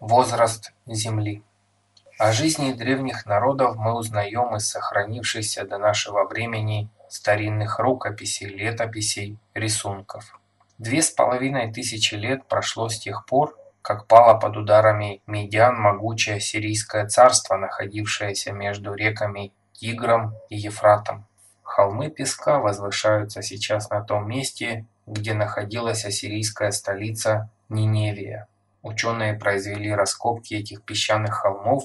Возраст Земли. О жизни древних народов мы узнаем из сохранившихся до нашего времени старинных рукописей, летописей, рисунков. Две с половиной тысячи лет прошло с тех пор, как пало под ударами медян могучее сирийское царство, находившееся между реками Тигром и Ефратом. Холмы песка возвышаются сейчас на том месте, где находилась ассирийская столица Ниневия. Ученые произвели раскопки этих песчаных холмов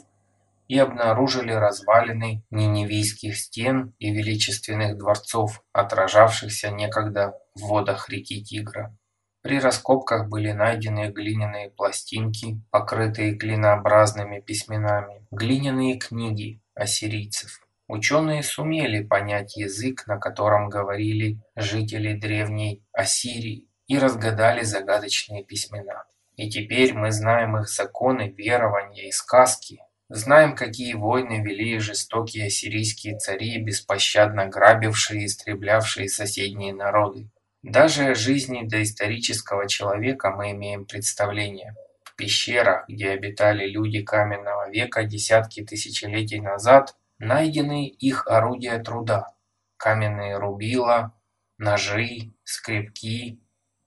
и обнаружили развалины ниневийских стен и величественных дворцов, отражавшихся некогда в водах реки Тигра. При раскопках были найдены глиняные пластинки, покрытые клинообразными письменами, глиняные книги ассирийцев. Ученые сумели понять язык, на котором говорили жители древней Ассирии, и разгадали загадочные письмена. И теперь мы знаем их законы, верования и сказки, знаем, какие войны вели жестокие ассирийские цари, беспощадно грабившие и истреблявшие соседние народы. Даже о жизни доисторического человека мы имеем представление. В пещерах, где обитали люди каменного века десятки тысячелетий назад, найдены их орудия труда. Каменные рубила, ножи, скребки,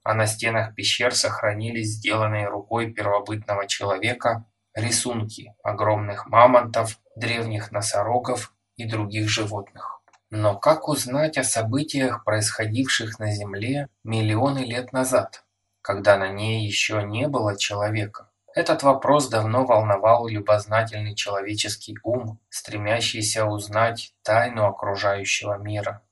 а на стенах пещер сохранились сделанные рукой первобытного человека рисунки огромных мамонтов, древних носорогов и других животных. Но как узнать о событиях, происходивших на Земле миллионы лет назад, когда на ней еще не было человека? Этот вопрос давно волновал любознательный человеческий ум, стремящийся узнать тайну окружающего мира.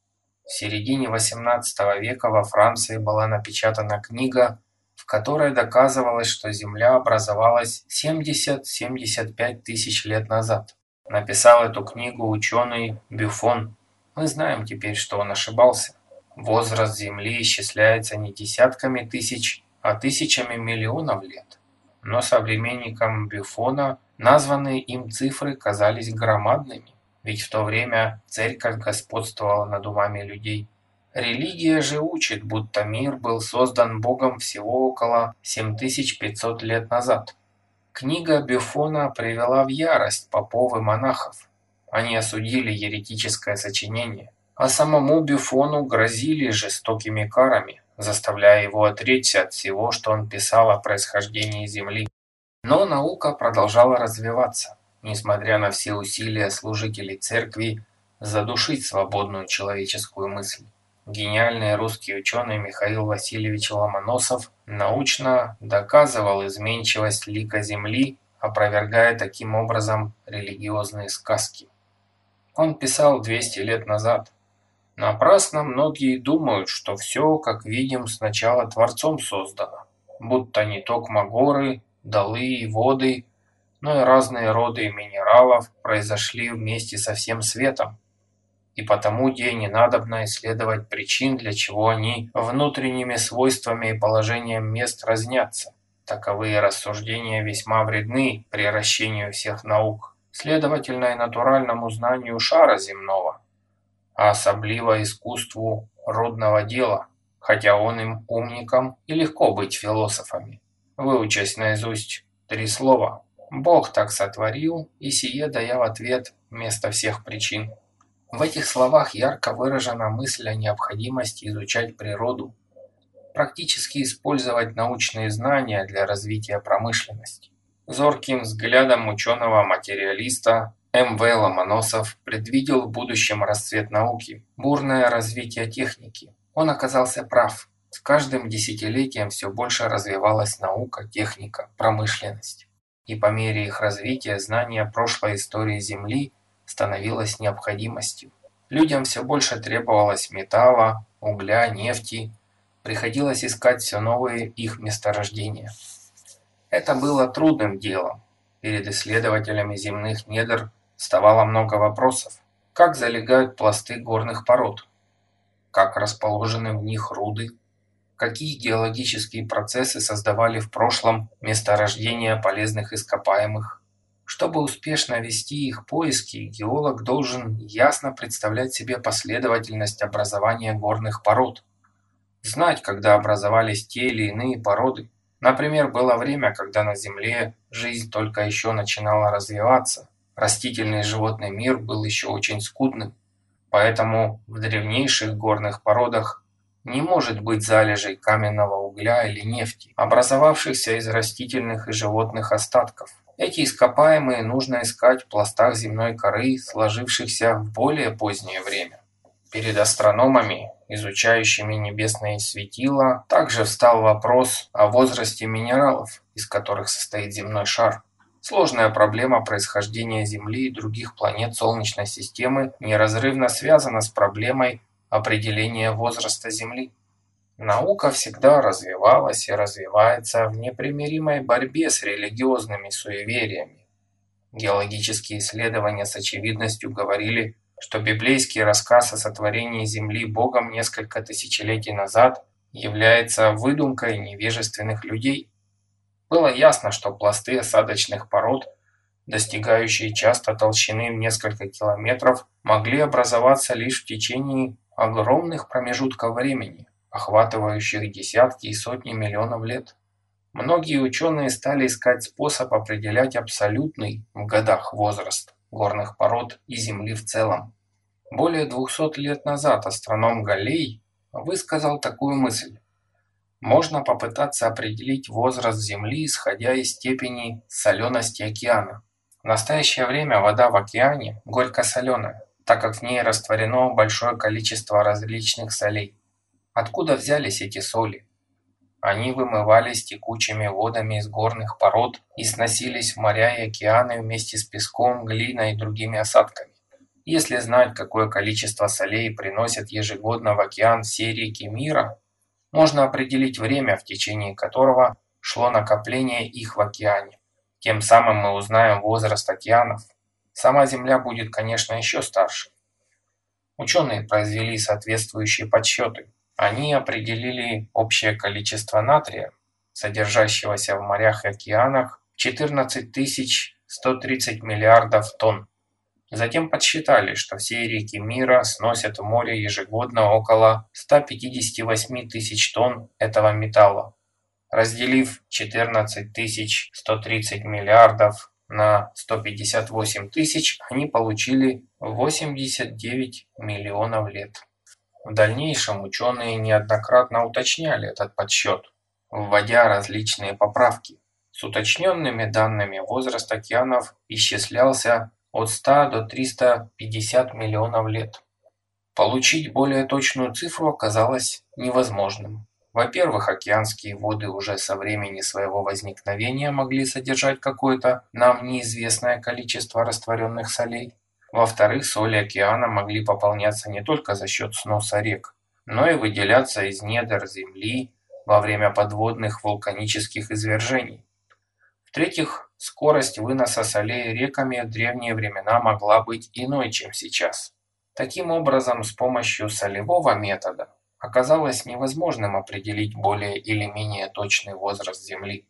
В середине XVIII века во Франции была напечатана книга, в которой доказывалось, что Земля образовалась 70-75 тысяч лет назад. Написал эту книгу ученый Бюфон. Мы знаем теперь, что он ошибался. Возраст Земли исчисляется не десятками тысяч, а тысячами миллионов лет. Но современникам Бюфона названные им цифры казались громадными. Ведь в то время церковь господствовала над умами людей. Религия же учит, будто мир был создан Богом всего около 7500 лет назад. Книга Бюфона привела в ярость попов и монахов. Они осудили еретическое сочинение, а самому Бюфону грозили жестокими карами, заставляя его отречься от всего, что он писал о происхождении Земли. Но наука продолжала развиваться несмотря на все усилия служителей церкви задушить свободную человеческую мысль. Гениальный русский ученый Михаил Васильевич Ломоносов научно доказывал изменчивость лика Земли, опровергая таким образом религиозные сказки. Он писал 200 лет назад. Напрасно многие думают, что все, как видим, сначала Творцом создано, будто не токмо горы, долы и воды, но и разные роды минералов произошли вместе со всем светом, и потому где не надобно исследовать причин, для чего они внутренними свойствами и положением мест разнятся. Таковые рассуждения весьма вредны приращению всех наук, следовательно и натуральному знанию шара земного, а особливо искусству родного дела, хотя он им умникам и легко быть философами. Выучась наизусть три слова Бог так сотворил, и сие дая в ответ вместо всех причин. В этих словах ярко выражена мысль о необходимости изучать природу, практически использовать научные знания для развития промышленности. Зорким взглядом ученого-материалиста М.В. Ломоносов предвидел в будущем расцвет науки, бурное развитие техники. Он оказался прав. С каждым десятилетием все больше развивалась наука, техника, промышленность и по мере их развития знание прошлой истории Земли становилось необходимостью. Людям все больше требовалось металла, угля, нефти, приходилось искать все новые их месторождения. Это было трудным делом. Перед исследователями земных недр вставало много вопросов. Как залегают пласты горных пород? Как расположены в них руды? Какие геологические процессы создавали в прошлом месторождения полезных ископаемых. Чтобы успешно вести их поиски, геолог должен ясно представлять себе последовательность образования горных пород, знать, когда образовались те или иные породы. Например, было время, когда на Земле жизнь только еще начинала развиваться, растительный и животный мир был еще очень скудным, поэтому в древнейших горных породах не может быть залежей каменного угля или нефти, образовавшихся из растительных и животных остатков. Эти ископаемые нужно искать в пластах земной коры, сложившихся в более позднее время. Перед астрономами, изучающими небесные светила, также встал вопрос о возрасте минералов, из которых состоит земной шар. Сложная проблема происхождения Земли и других планет Солнечной системы неразрывно связана с проблемой определения возраста Земли. Наука всегда развивалась и развивается в непримиримой борьбе с религиозными суевериями. Геологические исследования с очевидностью говорили, что библейский рассказ о сотворении Земли Богом несколько тысячелетий назад является выдумкой невежественных людей. Было ясно, что пласты осадочных пород, достигающие часто толщины в несколько километров, могли образоваться лишь в течение огромных промежутков времени, охватывающих десятки и сотни миллионов лет. Многие ученые стали искать способ определять абсолютный в годах возраст горных пород и Земли в целом. Более 200 лет назад астроном Галлей высказал такую мысль. Можно попытаться определить возраст Земли, исходя из степени солености океана. В настоящее время вода в океане горько-соленая так как в ней растворено большое количество различных солей. Откуда взялись эти соли? Они вымывались текучими водами из горных пород и сносились в моря и океаны вместе с песком, глиной и другими осадками. Если знать, какое количество солей приносят ежегодно в океан все реки мира, можно определить время, в течение которого шло накопление их в океане. Тем самым мы узнаем возраст океанов, Сама Земля будет, конечно, еще старше. Ученые произвели соответствующие подсчеты. Они определили общее количество натрия, содержащегося в морях и океанах, 14 130 миллиардов тонн. Затем подсчитали, что все реки мира сносят в море ежегодно около 158 тысяч тонн этого металла. Разделив 14 130 миллиардов на 158 тысяч они получили 89 миллионов лет. В дальнейшем ученые неоднократно уточняли этот подсчет, вводя различные поправки. С уточненными данными возраст океанов исчислялся от 100 до 350 миллионов лет. Получить более точную цифру оказалось невозможным. Во-первых, океанские воды уже со времени своего возникновения могли содержать какое-то нам неизвестное количество растворенных солей. Во-вторых, соли океана могли пополняться не только за счет сноса рек, но и выделяться из недр земли во время подводных вулканических извержений. В-третьих, скорость выноса солей реками в древние времена могла быть иной, чем сейчас. Таким образом, с помощью солевого метода оказалось невозможным определить более или менее точный возраст Земли.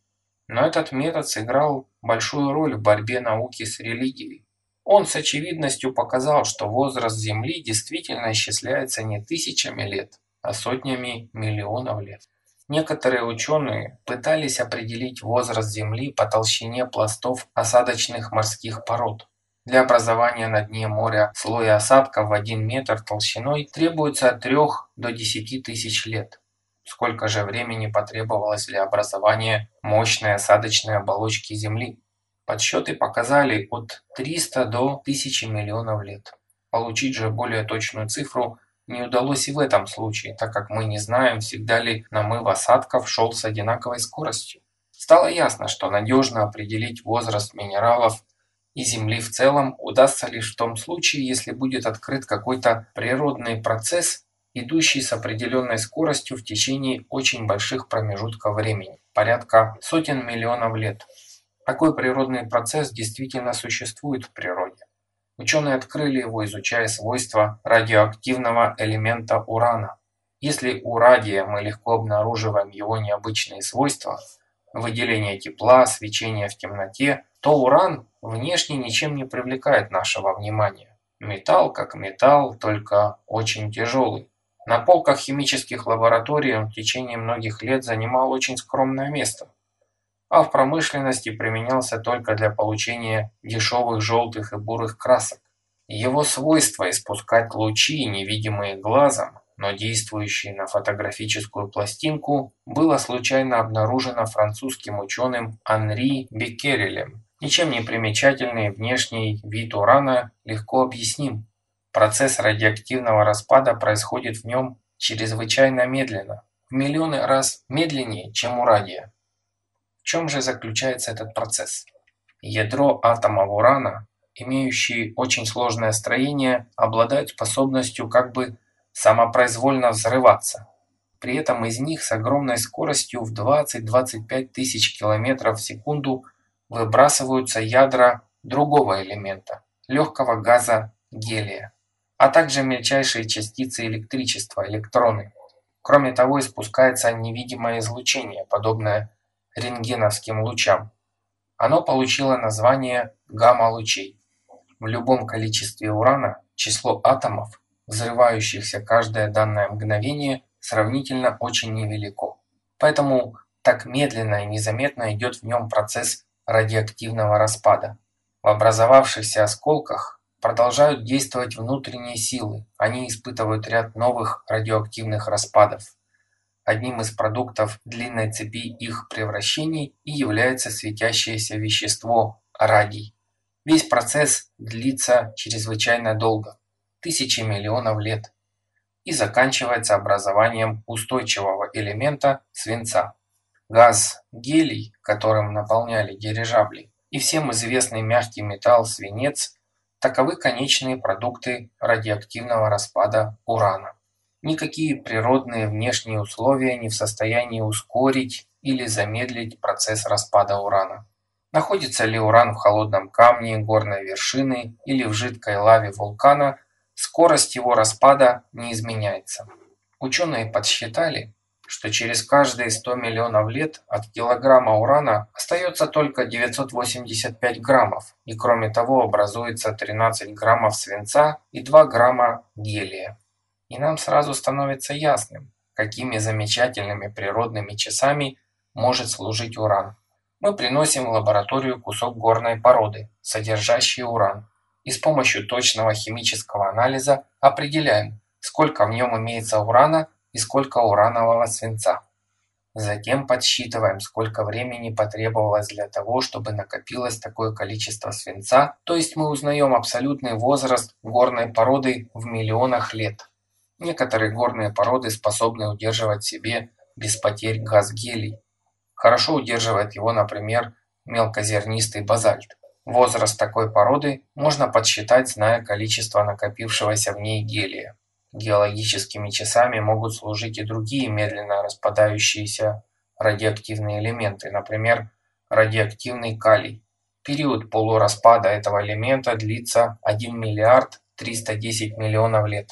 Но этот метод сыграл большую роль в борьбе науки с религией. Он с очевидностью показал, что возраст Земли действительно исчисляется не тысячами лет, а сотнями миллионов лет. Некоторые ученые пытались определить возраст Земли по толщине пластов осадочных морских пород. Для образования на дне моря слоя осадка в 1 метр толщиной требуется от 3 до 10 тысяч лет. Сколько же времени потребовалось для образования мощной осадочной оболочки Земли? Подсчеты показали от 300 до 1000 миллионов лет. Получить же более точную цифру не удалось и в этом случае, так как мы не знаем, всегда ли намыв осадков шел с одинаковой скоростью. Стало ясно, что надежно определить возраст минералов и Земли в целом удастся лишь в том случае, если будет открыт какой-то природный процесс, идущий с определенной скоростью в течение очень больших промежутков времени, порядка сотен миллионов лет. Такой природный процесс действительно существует в природе. Ученые открыли его, изучая свойства радиоактивного элемента урана. Если у радия мы легко обнаруживаем его необычные свойства, выделение тепла, свечение в темноте, то уран внешне ничем не привлекает нашего внимания. Металл как металл, только очень тяжелый. На полках химических лабораторий он в течение многих лет занимал очень скромное место. а в промышленности применялся только для получения дешевых желтых и бурых красок. Его свойство испускать лучи, невидимые глазом, но действующие на фотографическую пластинку, было случайно обнаружено французским ученым Анри Беккерелем. Ничем не примечательный внешний вид урана легко объясним. Процесс радиоактивного распада происходит в нем чрезвычайно медленно, в миллионы раз медленнее, чем у радия. В чем же заключается этот процесс? Ядро атомов урана, имеющие очень сложное строение, обладают способностью как бы самопроизвольно взрываться. При этом из них с огромной скоростью в 20-25 тысяч километров в секунду выбрасываются ядра другого элемента – легкого газа гелия, а также мельчайшие частицы электричества – электроны. Кроме того, испускается невидимое излучение, подобное рентгеновским лучам. Оно получило название гамма-лучей. В любом количестве урана число атомов взрывающихся каждое данное мгновение сравнительно очень невелико. Поэтому так медленно и незаметно идет в нем процесс радиоактивного распада. В образовавшихся осколках продолжают действовать внутренние силы, они испытывают ряд новых радиоактивных распадов. Одним из продуктов длинной цепи их превращений и является светящееся вещество радий. Весь процесс длится чрезвычайно долго тысячи миллионов лет и заканчивается образованием устойчивого элемента свинца. Газ гелий, которым наполняли дирижабли, и всем известный мягкий металл свинец – таковы конечные продукты радиоактивного распада урана. Никакие природные внешние условия не в состоянии ускорить или замедлить процесс распада урана. Находится ли уран в холодном камне горной вершины или в жидкой лаве вулкана Скорость его распада не изменяется. Ученые подсчитали, что через каждые 100 миллионов лет от килограмма урана остается только 985 граммов, и кроме того образуется 13 граммов свинца и 2 грамма гелия. И нам сразу становится ясным, какими замечательными природными часами может служить уран. Мы приносим в лабораторию кусок горной породы, содержащий уран, и с помощью точного химического анализа определяем, сколько в нем имеется урана и сколько уранового свинца. Затем подсчитываем, сколько времени потребовалось для того, чтобы накопилось такое количество свинца, то есть мы узнаем абсолютный возраст горной породы в миллионах лет. Некоторые горные породы способны удерживать себе без потерь газ гелий. Хорошо удерживает его, например, мелкозернистый базальт. Возраст такой породы можно подсчитать, зная количество накопившегося в ней гелия. Геологическими часами могут служить и другие медленно распадающиеся радиоактивные элементы, например, радиоактивный калий. Период полураспада этого элемента длится 1 миллиард 310 миллионов лет.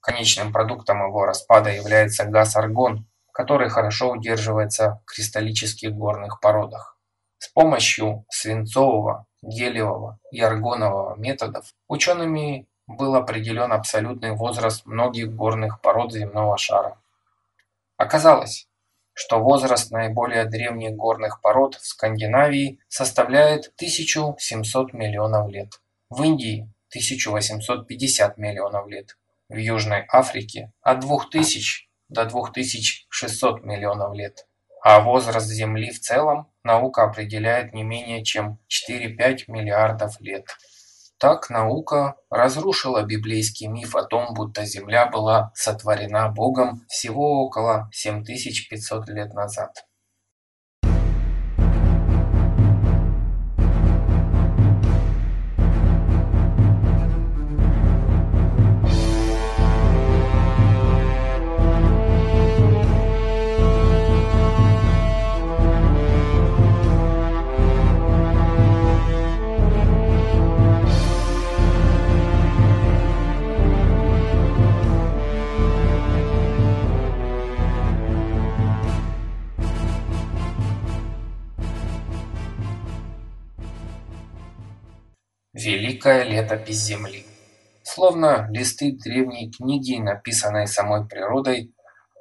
Конечным продуктом его распада является газ аргон, который хорошо удерживается в кристаллических горных породах. С помощью свинцового гелиевого и аргонового методов учеными был определен абсолютный возраст многих горных пород земного шара. Оказалось, что возраст наиболее древних горных пород в Скандинавии составляет 1700 миллионов лет, в Индии – 1850 миллионов лет, в Южной Африке – от 2000 до 2600 миллионов лет а возраст Земли в целом наука определяет не менее чем 4-5 миллиардов лет. Так наука разрушила библейский миф о том, будто Земля была сотворена Богом всего около 7500 лет назад. Великая летопись Земли. Словно листы древней книги, написанной самой природой,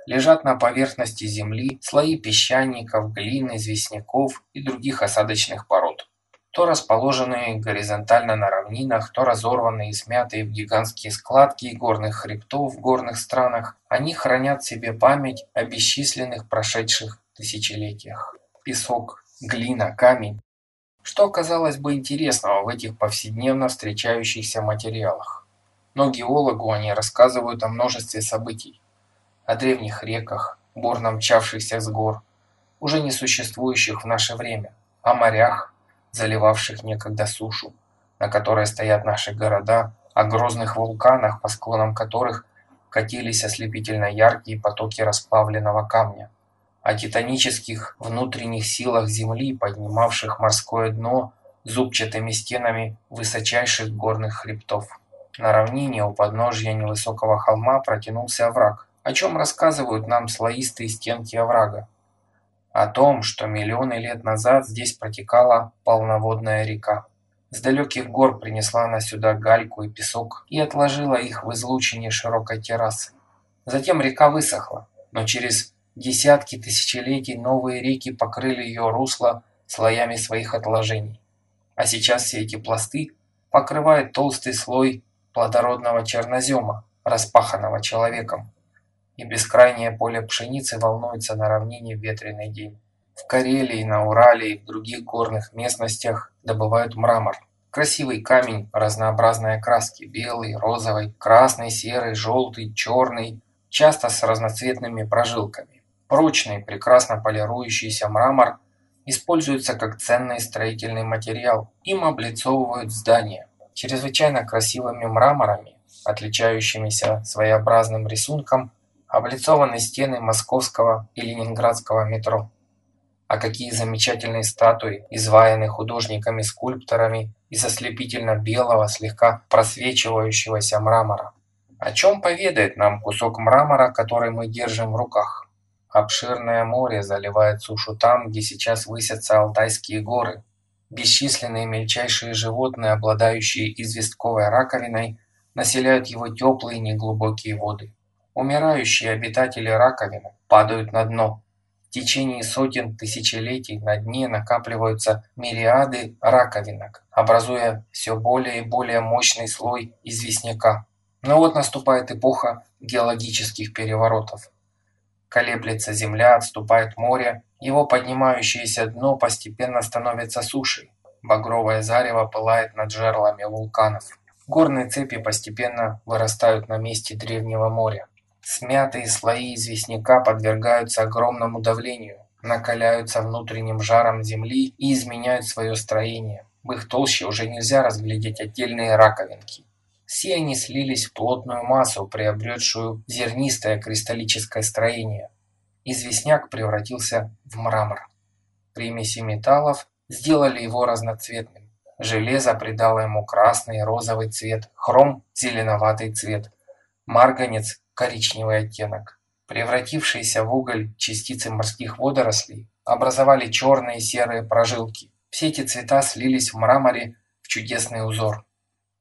лежат на поверхности земли слои песчаников, глины, известняков и других осадочных пород. То расположенные горизонтально на равнинах, то разорванные и смятые в гигантские складки горных хребтов в горных странах, они хранят в себе память о бесчисленных прошедших тысячелетиях. Песок, глина, камень. Что казалось бы интересного в этих повседневно встречающихся материалах? Но геологу они рассказывают о множестве событий, о древних реках, бурно мчавшихся с гор, уже не существующих в наше время, о морях, заливавших некогда сушу, на которой стоят наши города, о грозных вулканах, по склонам которых катились ослепительно яркие потоки расплавленного камня, о титанических внутренних силах Земли, поднимавших морское дно зубчатыми стенами высочайших горных хребтов. На равнине у подножья невысокого холма протянулся овраг, о чем рассказывают нам слоистые стенки оврага? О том, что миллионы лет назад здесь протекала полноводная река. С далеких гор принесла она сюда гальку и песок и отложила их в излучине широкой террасы. Затем река высохла, но через десятки тысячелетий новые реки покрыли ее русло слоями своих отложений. А сейчас все эти пласты покрывают толстый слой плодородного чернозема, распаханного человеком и бескрайнее поле пшеницы волнуется на равнине в ветреный день. В Карелии, на Урале и в других горных местностях добывают мрамор. Красивый камень разнообразной окраски – белый, розовый, красный, серый, желтый, черный, часто с разноцветными прожилками. Прочный, прекрасно полирующийся мрамор используется как ценный строительный материал. Им облицовывают здания. Чрезвычайно красивыми мраморами, отличающимися своеобразным рисунком, облицованы стены московского и ленинградского метро. А какие замечательные статуи, изваянные художниками-скульпторами из ослепительно-белого, слегка просвечивающегося мрамора. О чем поведает нам кусок мрамора, который мы держим в руках? Обширное море заливает сушу там, где сейчас высятся Алтайские горы. Бесчисленные мельчайшие животные, обладающие известковой раковиной, населяют его теплые неглубокие воды. Умирающие обитатели раковины падают на дно. В течение сотен тысячелетий на дне накапливаются мириады раковинок, образуя все более и более мощный слой известняка. Но вот наступает эпоха геологических переворотов. Колеблется земля, отступает море, его поднимающееся дно постепенно становится сушей. Багровое зарево пылает над жерлами вулканов. Горные цепи постепенно вырастают на месте древнего моря. Смятые слои известняка подвергаются огромному давлению, накаляются внутренним жаром земли и изменяют свое строение. В их толще уже нельзя разглядеть отдельные раковинки. Все они слились в плотную массу, приобретшую зернистое кристаллическое строение. Известняк превратился в мрамор. Примеси металлов сделали его разноцветным. Железо придало ему красный и розовый цвет, хром – зеленоватый цвет, марганец коричневый оттенок. Превратившиеся в уголь частицы морских водорослей образовали черные и серые прожилки. Все эти цвета слились в мраморе в чудесный узор.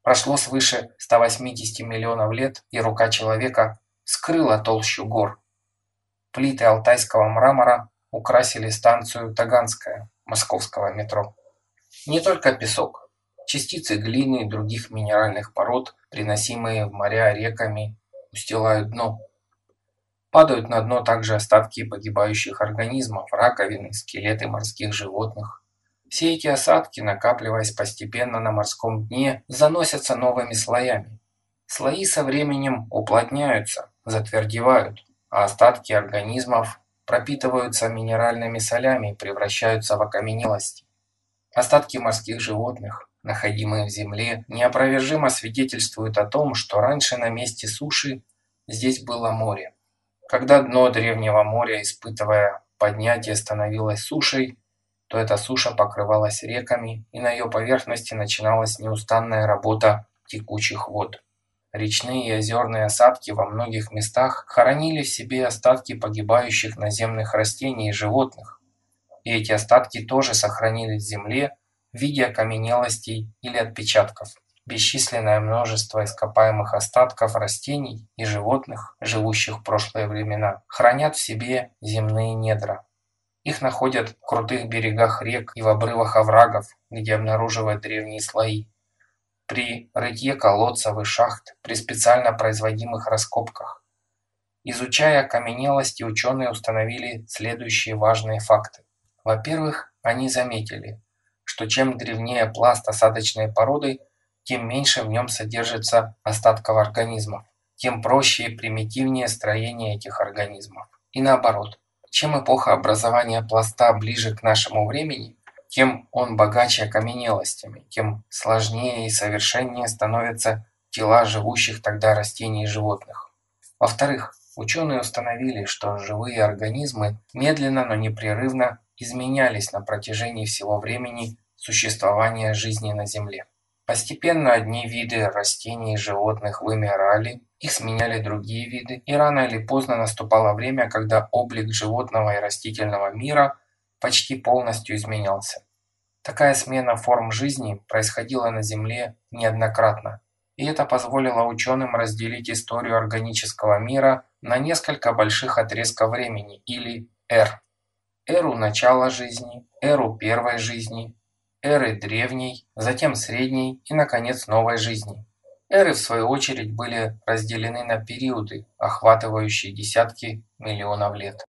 Прошло свыше 180 миллионов лет, и рука человека скрыла толщу гор. Плиты алтайского мрамора украсили станцию Таганская московского метро. Не только песок, частицы глины и других минеральных пород, приносимые в моря реками устилают дно. Падают на дно также остатки погибающих организмов, раковины, скелеты морских животных. Все эти осадки, накапливаясь постепенно на морском дне, заносятся новыми слоями. Слои со временем уплотняются, затвердевают, а остатки организмов пропитываются минеральными солями и превращаются в окаменелости. Остатки морских животных, находимые в земле, неопровержимо свидетельствуют о том, что раньше на месте суши здесь было море. Когда дно древнего моря, испытывая поднятие, становилось сушей, то эта суша покрывалась реками, и на ее поверхности начиналась неустанная работа текучих вод. Речные и озерные осадки во многих местах хоронили в себе остатки погибающих наземных растений и животных, и эти остатки тоже сохранились в земле в виде окаменелостей или отпечатков. бесчисленное множество ископаемых остатков растений и животных, живущих в прошлые времена, хранят в себе земные недра. Их находят в крутых берегах рек и в обрывах оврагов, где обнаруживают древние слои. При рытье колодцев и шахт, при специально производимых раскопках. Изучая окаменелости, ученые установили следующие важные факты. Во-первых, они заметили, что чем древнее пласт осадочной породы, тем меньше в нем содержится остатков организмов, тем проще и примитивнее строение этих организмов. И наоборот, чем эпоха образования пласта ближе к нашему времени, тем он богаче окаменелостями, тем сложнее и совершеннее становятся тела живущих тогда растений и животных. Во-вторых, ученые установили, что живые организмы медленно, но непрерывно изменялись на протяжении всего времени существования жизни на Земле. Постепенно одни виды растений и животных вымирали, их сменяли другие виды, и рано или поздно наступало время, когда облик животного и растительного мира почти полностью изменялся. Такая смена форм жизни происходила на Земле неоднократно, и это позволило ученым разделить историю органического мира на несколько больших отрезков времени, или эр. Эру начала жизни, эру первой жизни, эры древней, затем средней и, наконец, новой жизни. Эры, в свою очередь, были разделены на периоды, охватывающие десятки миллионов лет.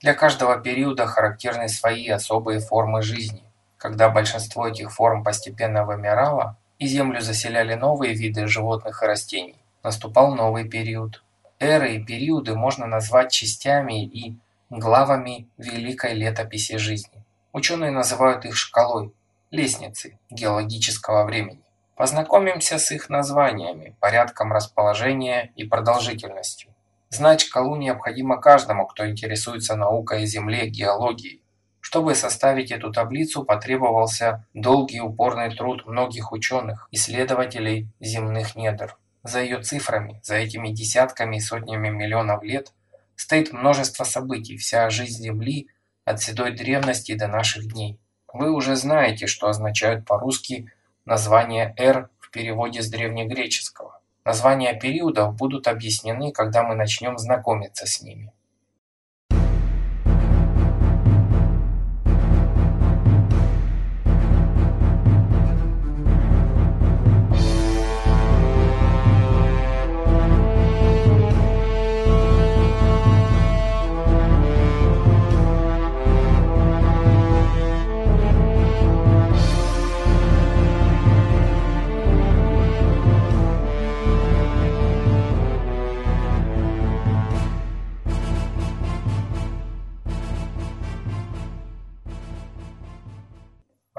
Для каждого периода характерны свои особые формы жизни. Когда большинство этих форм постепенно вымирало, и Землю заселяли новые виды животных и растений, наступал новый период. Эры и периоды можно назвать частями и главами великой летописи жизни. Ученые называют их шкалой, лестницей геологического времени. Познакомимся с их названиями, порядком расположения и продолжительностью. Знать шкалу необходимо каждому, кто интересуется наукой о Земле, геологией. Чтобы составить эту таблицу, потребовался долгий упорный труд многих ученых, исследователей земных недр. За ее цифрами, за этими десятками и сотнями миллионов лет стоит множество событий, вся жизнь Земли от седой древности до наших дней. Вы уже знаете, что означают по-русски названия эр в переводе с древнегреческого. Названия периодов будут объяснены, когда мы начнем знакомиться с ними.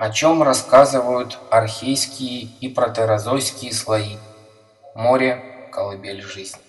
О чем рассказывают архейские и протерозойские слои. Море – колыбель жизни.